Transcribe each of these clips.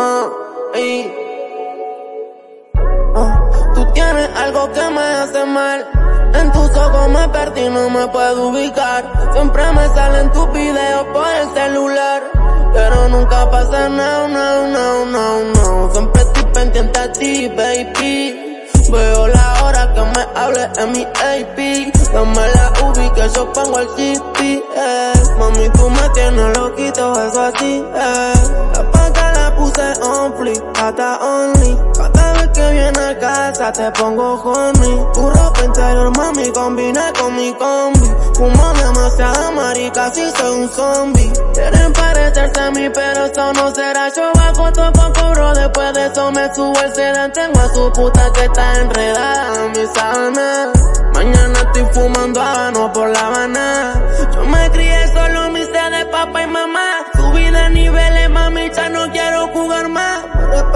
uh, uh, tú tienes algo que me hace mal. En tus ojos me perdí, no me puedo ubicar. Siempre me salen tus videos por el celular. Pero nunca pasa no, no, no, no, no. Siempre estoy pendiente a ti, baby. Veo la hora que me hable en mi AP. Dame la UBI que yo pongo el GPS. Mami, tú me tienes loquito, eso así, eh. Hasta only. Cada vez que viene a casa te pongo honey. Tu ropa interior, mami, combina con mi combi. Fumo demasiada marica, si soy un zombie. Quieren parecerse a mí, pero eso no será. Yo bajo todo cobro, después de eso me subo el sedán. Tengo a su puta que está enredada en mi sábana. Mañana estoy fumando habano por la Habana. Yo me crié solo mi de papá y mamá. Subí de niveles, mami, ya no quiero jugar más.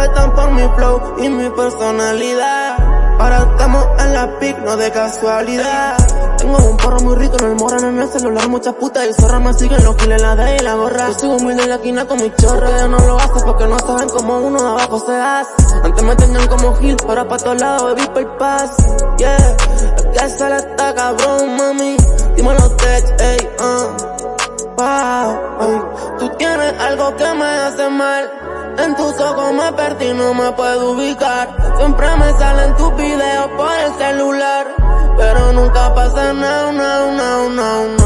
Me respetan por mi flow y mi personalidad. Ahora estamos en la pic, no de casualidad. Tengo un porro muy rico en el morano en el celular, muchas putas y zorras me siguen los giles, la de y la gorra. Yo sigo humilde en la esquina con mi chorra, yo no lo hago porque no saben cómo uno de abajo se hace. Antes me tenían como Gil, ahora pa' todos lados bebí el pass. Yeah, que se le está cabrón, mami. Dímelo tech, ey, uh. Wow, ey. Tú tienes algo que me hace mal. Me perdí, no me puedo ubicar. Siempre me salen tus videos por el celular. Pero nunca pasa no, no, no, no, no.